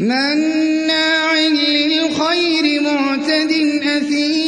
مَّنَّاعٍ لِّلْخَيْرِ مُعْتَدٍ أَثِيمٍ